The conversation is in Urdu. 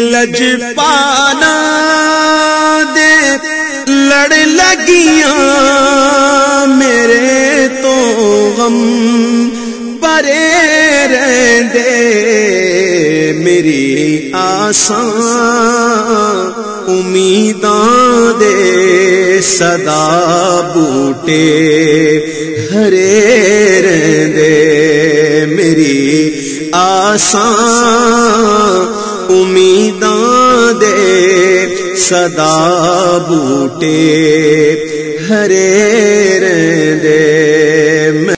لج پانا دے، لڑ لگیاں میرے تو غم پرے رہندے، میری آسان امیداں دے صدا بوٹے ہرے رہندے، میری آسان امیداں دے صدا بوٹے ہرے رہندے۔